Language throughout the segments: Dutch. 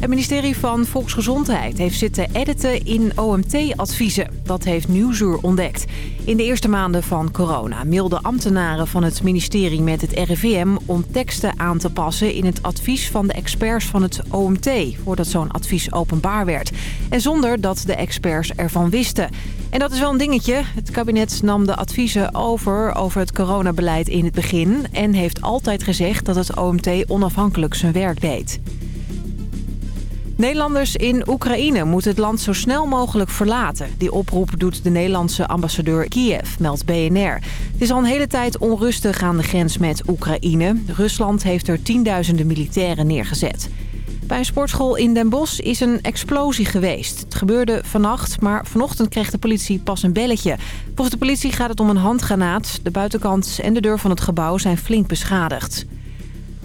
Het ministerie van Volksgezondheid heeft zitten editen in OMT-adviezen. Dat heeft Nieuwsuur ontdekt. In de eerste maanden van corona mailden ambtenaren van het ministerie met het RIVM... om teksten aan te passen in het advies van de experts van het OMT... voordat zo'n advies openbaar werd. En zonder dat de experts ervan wisten. En dat is wel een dingetje. Het kabinet nam de adviezen over over het coronabeleid in het begin... en heeft altijd gezegd dat het OMT onafhankelijk zijn werk deed. Nederlanders in Oekraïne moeten het land zo snel mogelijk verlaten. Die oproep doet de Nederlandse ambassadeur Kiev, meldt BNR. Het is al een hele tijd onrustig aan de grens met Oekraïne. Rusland heeft er tienduizenden militairen neergezet. Bij een sportschool in Den Bosch is een explosie geweest. Het gebeurde vannacht, maar vanochtend kreeg de politie pas een belletje. Volgens de politie gaat het om een handgranaat. De buitenkant en de deur van het gebouw zijn flink beschadigd.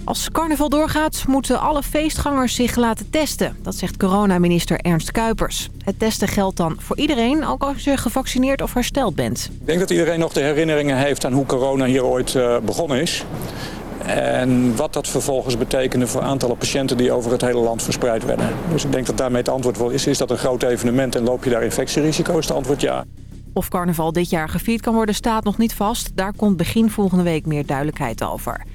Als carnaval doorgaat, moeten alle feestgangers zich laten testen. Dat zegt coronaminister Ernst Kuipers. Het testen geldt dan voor iedereen, ook als je gevaccineerd of hersteld bent. Ik denk dat iedereen nog de herinneringen heeft aan hoe corona hier ooit uh, begonnen is. En wat dat vervolgens betekende voor aantallen patiënten die over het hele land verspreid werden. Dus ik denk dat daarmee het antwoord wel is. Is dat een groot evenement en loop je daar infectierisico's? Het antwoord ja. Of carnaval dit jaar gevierd kan worden staat nog niet vast. Daar komt begin volgende week meer duidelijkheid over.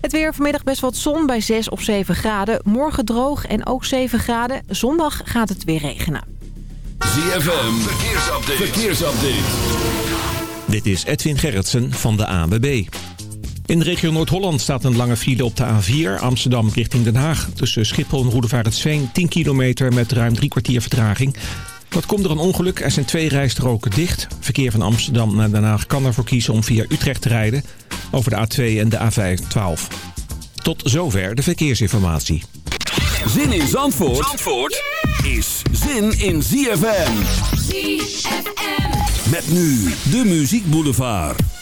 Het weer vanmiddag best wat zon bij 6 of 7 graden. Morgen droog en ook 7 graden. Zondag gaat het weer regenen. ZFM, verkeersupdate. verkeersupdate. Dit is Edwin Gerritsen van de ANWB. In de regio Noord-Holland staat een lange file op de A4 Amsterdam richting Den Haag. Tussen Schiphol en Roedevaartsveen 10 kilometer met ruim drie kwartier vertraging. Dat komt er een ongeluk. Er zijn twee rijstroken dicht. Verkeer van Amsterdam naar Den Haag kan ervoor kiezen om via Utrecht te rijden. Over de A2 en de A512. Tot zover de verkeersinformatie. Zin in Zandvoort, Zandvoort is zin in ZFM. ZFM. Met nu de Muziek Boulevard.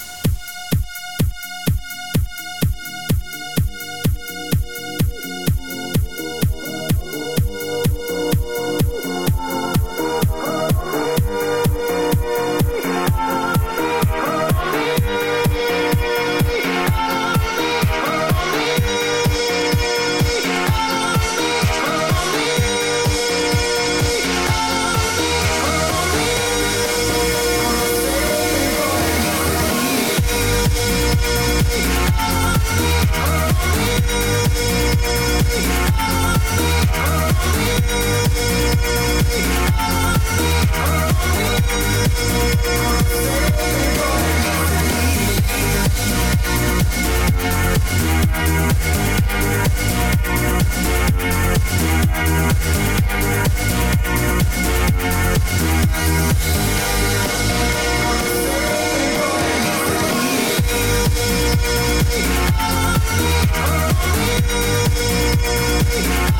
Oh,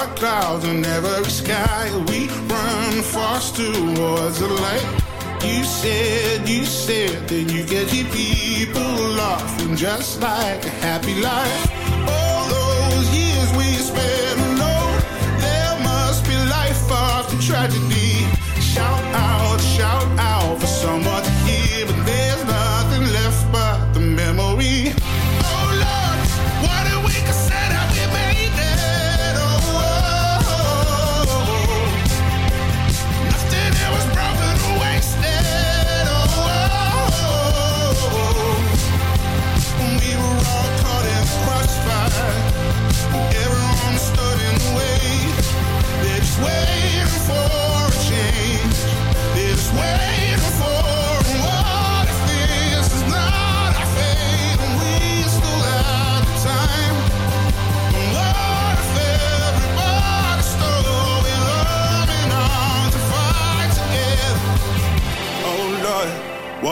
dark clouds in every sky. We run fast towards the light. You said, you said that you could keep people laughing just like a happy life. All those years we spent alone, there must be life after tragedy. Shout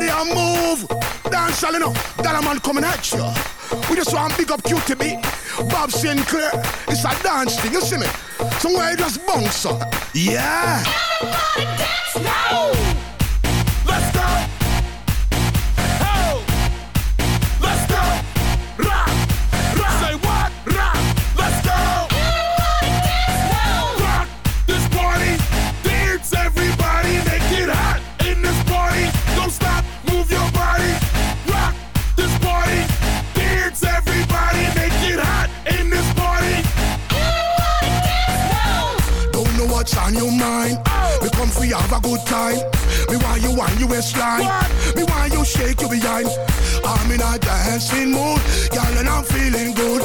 See everybody move. Dance all know, that man coming at you. We just want big up QTB, Bob Sinclair. It's a dance thing, you see me? Somewhere you just bounce up. Yeah. Everybody dance now. A good time. Me want you want you waistline. Me want you shake your behind. I'm in a dancing mood, girl, and I'm feeling good.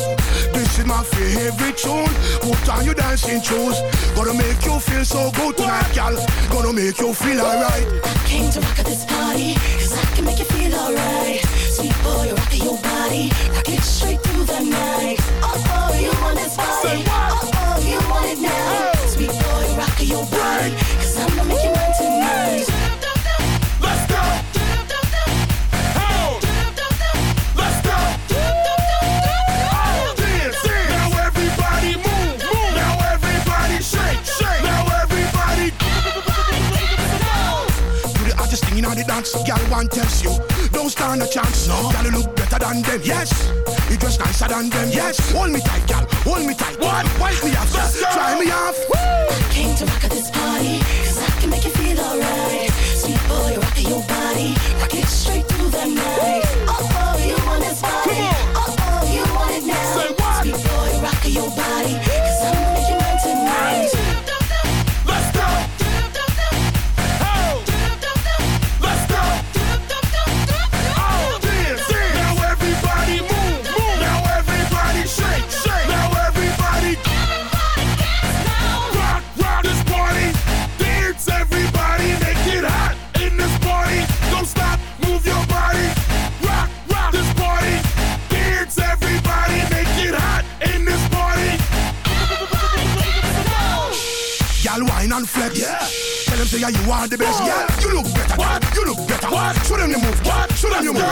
This is my favorite tune. Put on your dancing shoes. Gonna make you feel so good tonight, girl. Gonna make you feel alright. I Came to rock at this party, cause I can make you feel alright. Sweet boy, rock your body, rock it straight through the night. Oh, oh, you want this body. One tells you, don't stand a chance. No, girl, you look better than them. Yes, you dress nicer than them. Yes, hold me tight, girl. Hold me tight. What? Wipe me off. Try me off. I Came to rock at this party, cause I can make you feel alright. Sweet boy, rock your body, rock it straight through the night. Oh, oh, say yeah, you are the best. Yeah. You look better. What? You look better. What? Show them your move. What? Show them your move.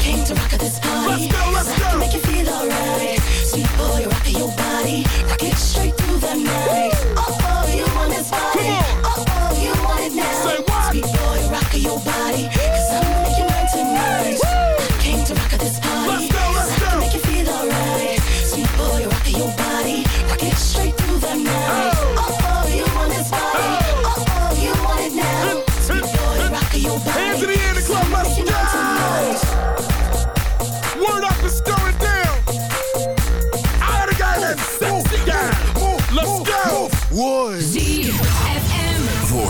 Came to rock at this party, Let's go, let's cause I can go. make you feel alright. Sweet boy, rock your body, rock it straight through the night. Oh,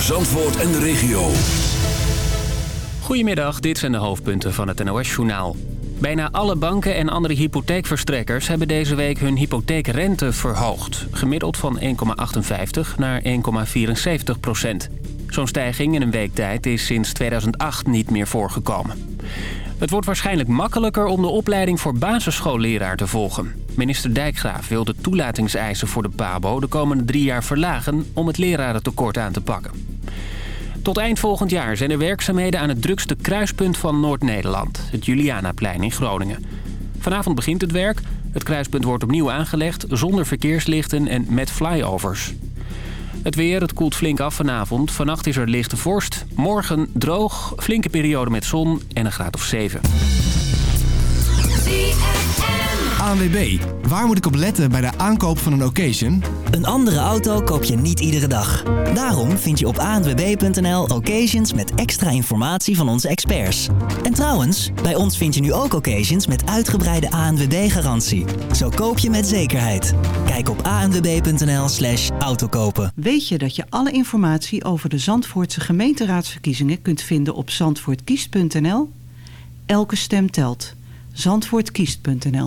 Zandvoort en de regio. Goedemiddag, dit zijn de hoofdpunten van het NOS-journaal. Bijna alle banken en andere hypotheekverstrekkers hebben deze week hun hypotheekrente verhoogd. Gemiddeld van 1,58 naar 1,74 procent. Zo'n stijging in een week tijd is sinds 2008 niet meer voorgekomen. Het wordt waarschijnlijk makkelijker om de opleiding voor basisschoolleraar te volgen. Minister Dijkgraaf wil de toelatingseisen voor de PABO de komende drie jaar verlagen om het lerarentekort aan te pakken. Tot eind volgend jaar zijn er werkzaamheden aan het drukste kruispunt van Noord-Nederland. Het Julianaplein in Groningen. Vanavond begint het werk. Het kruispunt wordt opnieuw aangelegd zonder verkeerslichten en met flyovers. Het weer, het koelt flink af vanavond. Vannacht is er lichte vorst. Morgen droog, flinke periode met zon en een graad of 7. ANWB, waar moet ik op letten bij de aankoop van een occasion? Een andere auto koop je niet iedere dag. Daarom vind je op anwb.nl occasions met extra informatie van onze experts. En trouwens, bij ons vind je nu ook occasions met uitgebreide ANWB-garantie. Zo koop je met zekerheid. Kijk op anwb.nl slash autokopen. Weet je dat je alle informatie over de Zandvoortse gemeenteraadsverkiezingen kunt vinden op zandvoortkiest.nl? Elke stem telt. Zandvoortkiest.nl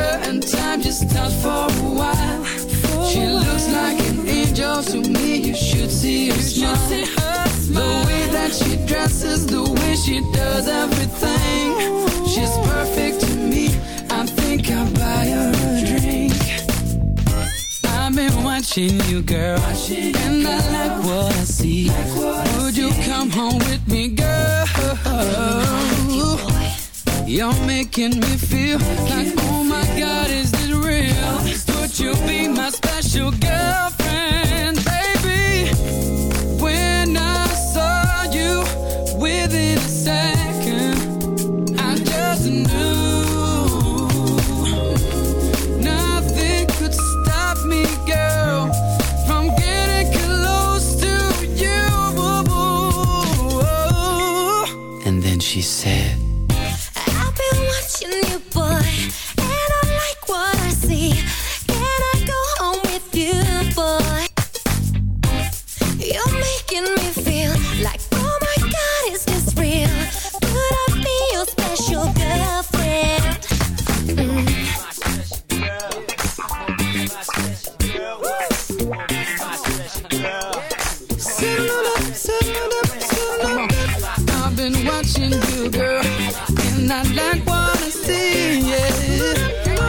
her and time just stops for a while. For she a looks while. like an angel to me. You should see her, smile. See her smile. The way that she dresses, the way she does everything. Ooh. She's perfect to me. I think I'll buy her a drink. I've been watching you, girl, watching and you I girl. like what I see. Like what Would I you see. come home with me, girl? You're making me feel making like, me oh my God, is this real? Would you be my special girlfriend, baby? When I saw you within a second. been watching you, girl, and I like what I see. Yeah.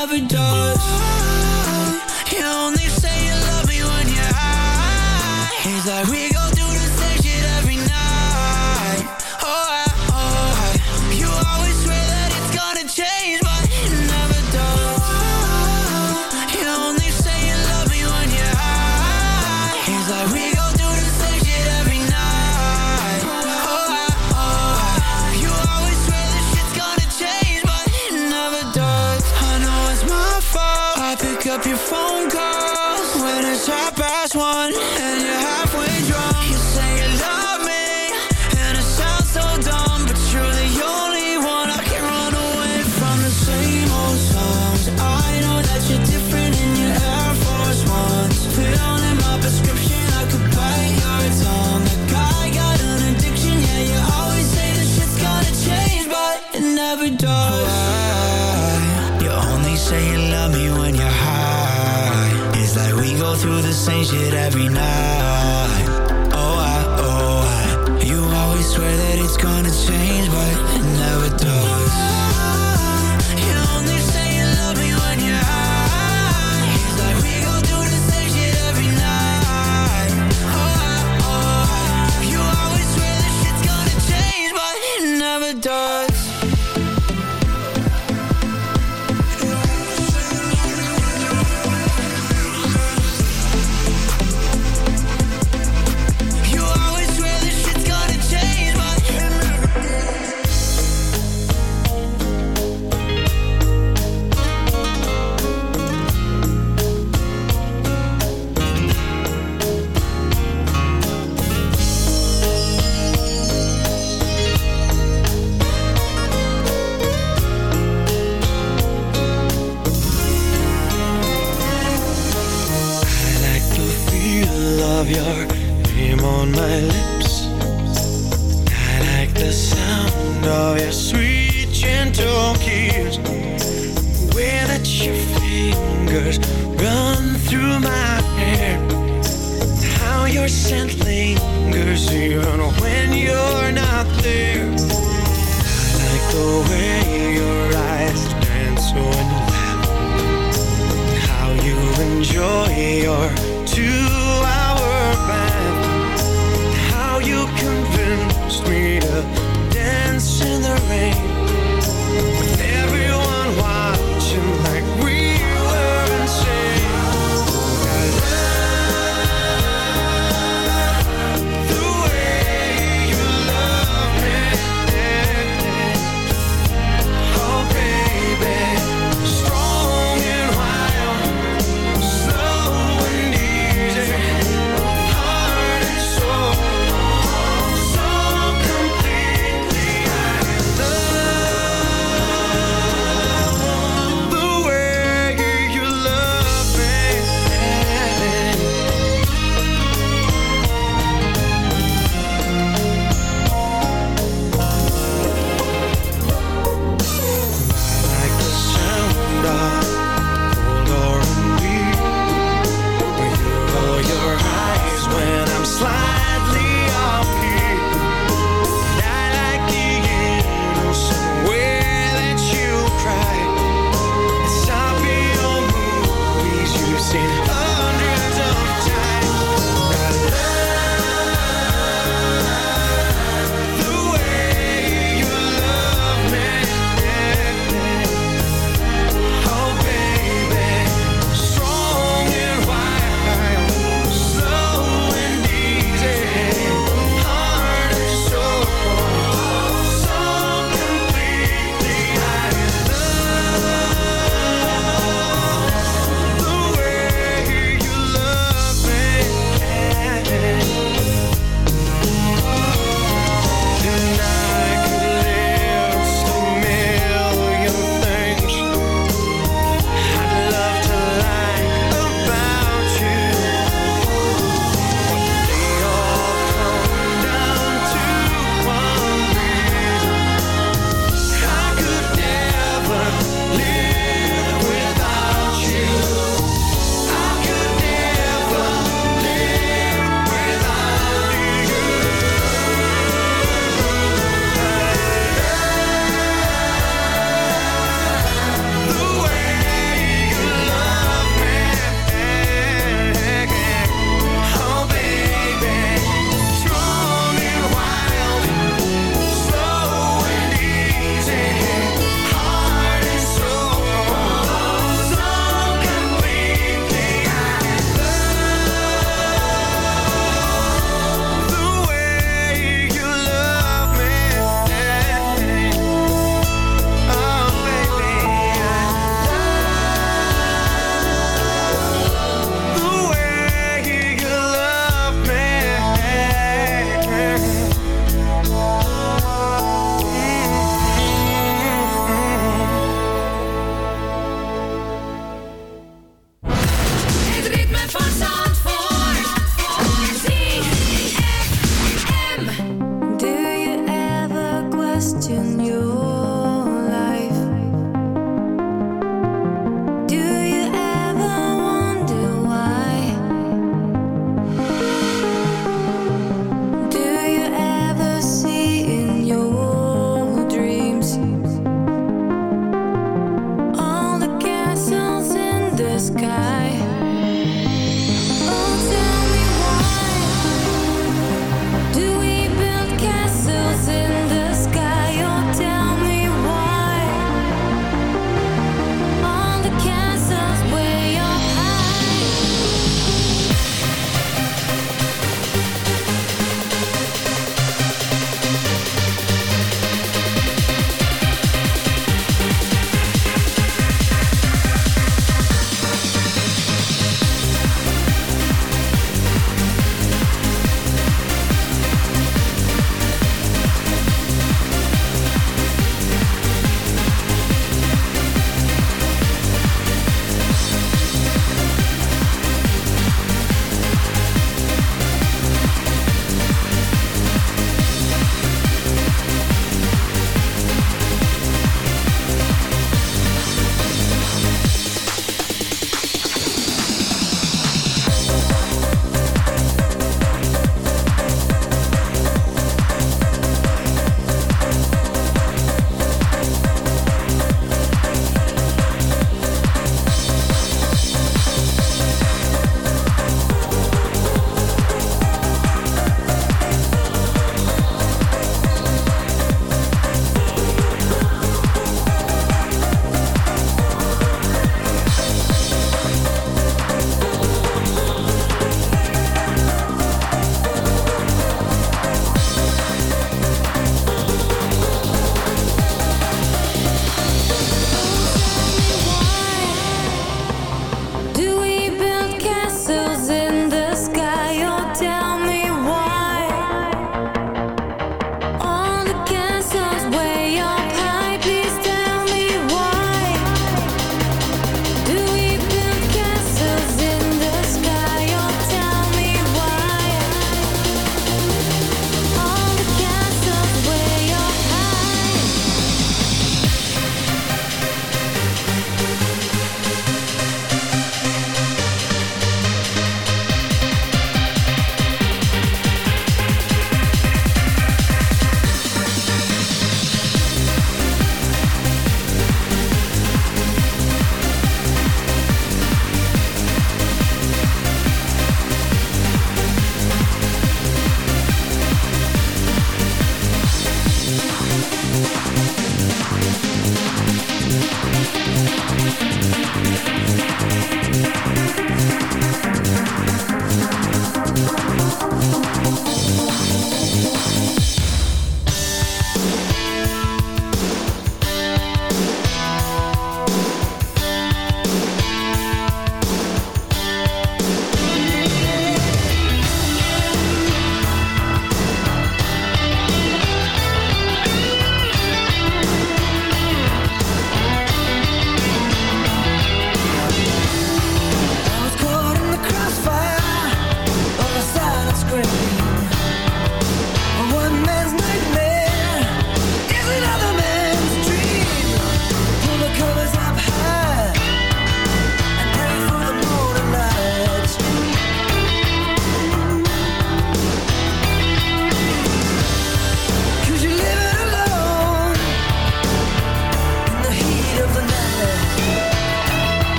never done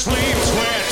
Sleep wet.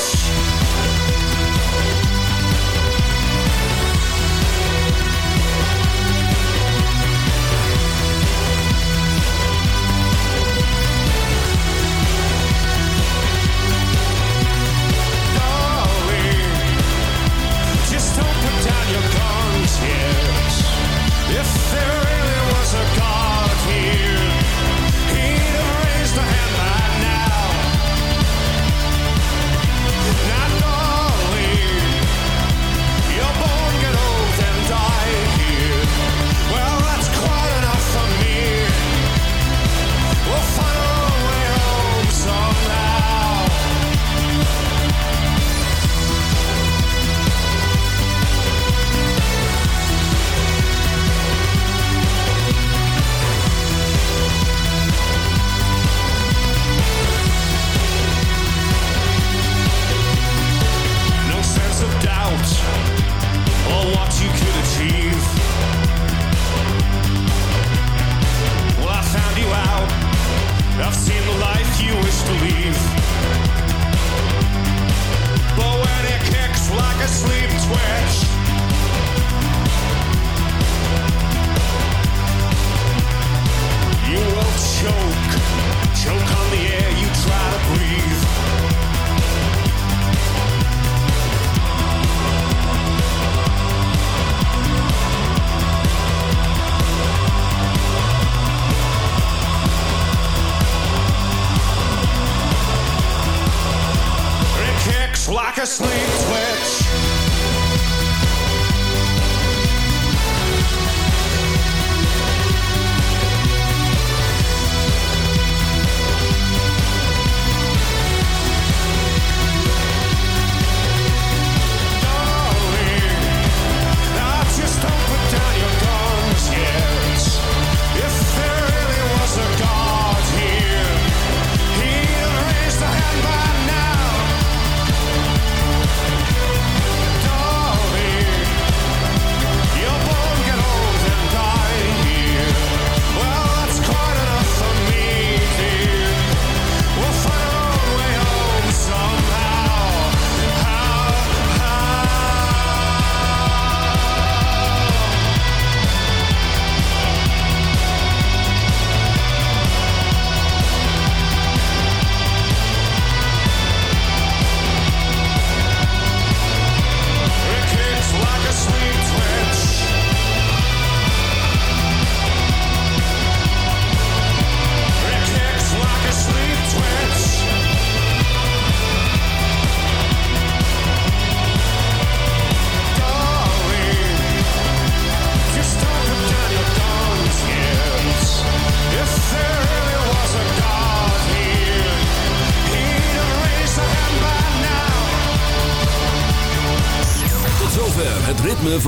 a sleep twitch.